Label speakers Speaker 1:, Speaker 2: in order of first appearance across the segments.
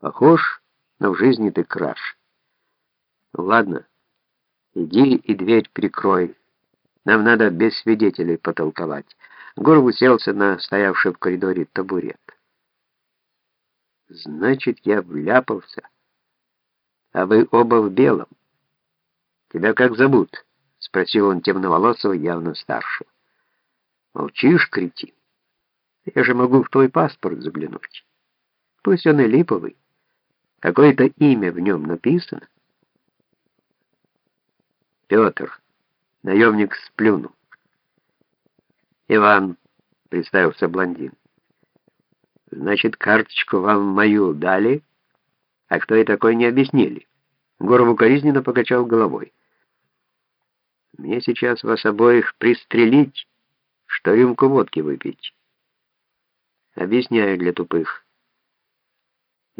Speaker 1: Похож, но в жизни ты краш. Ладно, иди и дверь прикрой. Нам надо без свидетелей потолковать. Гуров уселся на стоявший в коридоре табурет. Значит, я вляпался. А вы оба в белом. Тебя как зовут? Спросил он темноволосого, явно старшего. Молчишь, кретин? Я же могу в твой паспорт заглянуть. Пусть он и липовый. Какое-то имя в нем написано. Петр. Наемник сплюнул. Иван, представился блондин. Значит, карточку вам мою дали, а кто и такой не объяснили. Горов укоризненно покачал головой. Мне сейчас вас обоих пристрелить, что рюмку водки выпить. Объясняю для тупых.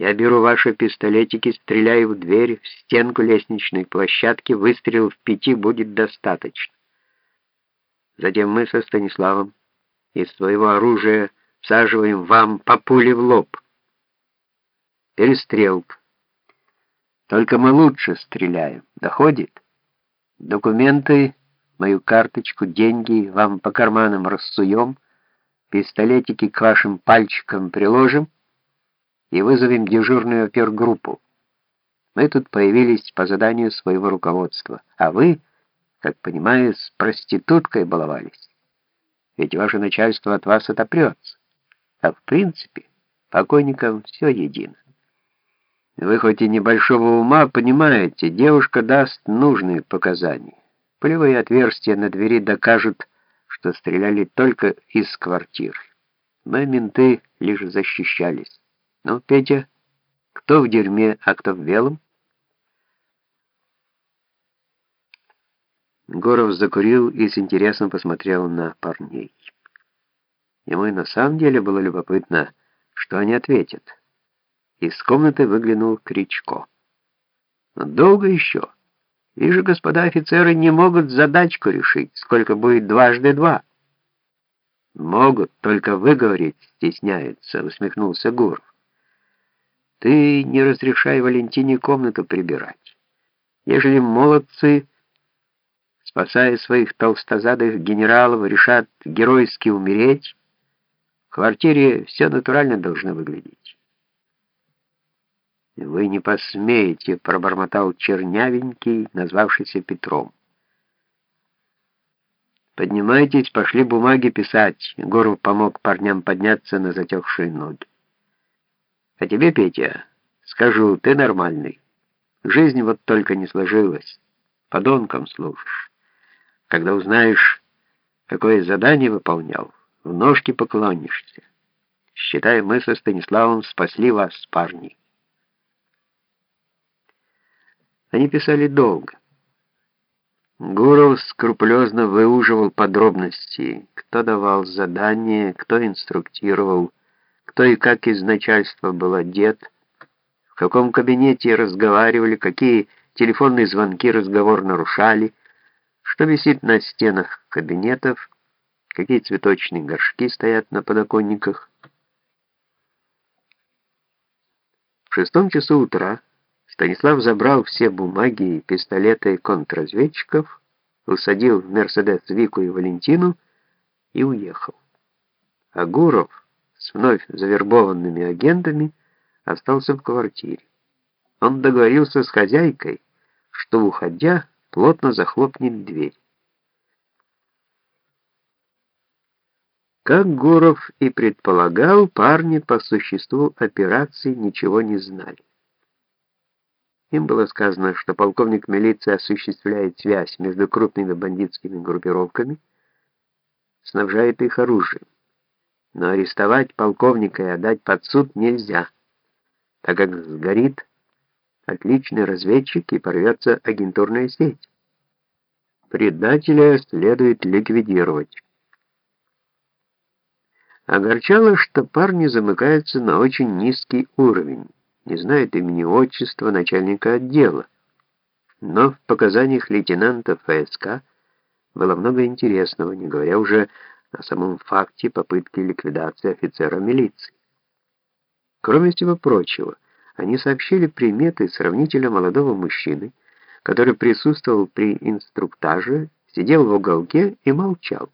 Speaker 1: Я беру ваши пистолетики, стреляю в дверь, в стенку лестничной площадки, выстрел в пяти будет достаточно. Затем мы со Станиславом из своего оружия всаживаем вам по пуле в лоб. Перестрелка. Только мы лучше стреляем. Доходит? Документы, мою карточку, деньги вам по карманам рассуем, пистолетики к вашим пальчикам приложим, и вызовем дежурную опергруппу. Мы тут появились по заданию своего руководства, а вы, как понимаю, с проституткой баловались. Ведь ваше начальство от вас отопрется. А в принципе, покойникам все едино. Вы хоть и небольшого ума, понимаете, девушка даст нужные показания. Пулевые отверстия на двери докажут, что стреляли только из квартир. Мы, менты, лишь защищались. Ну, Петя, кто в дерьме, а кто в белом? Горов закурил и с интересом посмотрел на парней. Ему и на самом деле было любопытно, что они ответят. Из комнаты выглянул Кричко. «Но долго еще? Вижу, господа офицеры не могут задачку решить, сколько будет дважды два». «Могут, только выговорить стесняются», — усмехнулся Гуров. Ты не разрешай Валентине комнату прибирать. Ежели молодцы, спасая своих толстозадых генералов, решат геройски умереть, в квартире все натурально должно выглядеть. «Вы не посмеете», — пробормотал чернявенький, назвавшийся Петром. «Поднимайтесь, пошли бумаги писать». Горов помог парням подняться на затекшие ноги. А тебе, Петя, скажу, ты нормальный. Жизнь вот только не сложилась. Подонком служишь. Когда узнаешь, какое задание выполнял, в ножки поклонишься. Считай, мы со Станиславом спасли вас, парни. Они писали долго. Гуров скрупулезно выуживал подробности, кто давал задание, кто инструктировал, кто и как из начальства был одет, в каком кабинете разговаривали, какие телефонные звонки разговор нарушали, что висит на стенах кабинетов, какие цветочные горшки стоят на подоконниках. В шестом часу утра Станислав забрал все бумаги и пистолеты контрразведчиков, усадил в «Мерседес» Вику и Валентину и уехал. А Гуров с вновь завербованными агентами остался в квартире. Он договорился с хозяйкой, что, уходя, плотно захлопнет дверь. Как Гуров и предполагал, парни по существу операции ничего не знали. Им было сказано, что полковник милиции осуществляет связь между крупными бандитскими группировками, снабжает их оружием но арестовать полковника и отдать под суд нельзя, так как сгорит отличный разведчик и порвется агентурная сеть. Предателя следует ликвидировать. Огорчало, что парни замыкаются на очень низкий уровень, не знают имени отчества начальника отдела. Но в показаниях лейтенанта ФСК было много интересного, не говоря уже о самом факте попытки ликвидации офицера милиции. Кроме всего прочего, Они сообщили приметы сравнительно молодого мужчины, который присутствовал при инструктаже, сидел в уголке и молчал.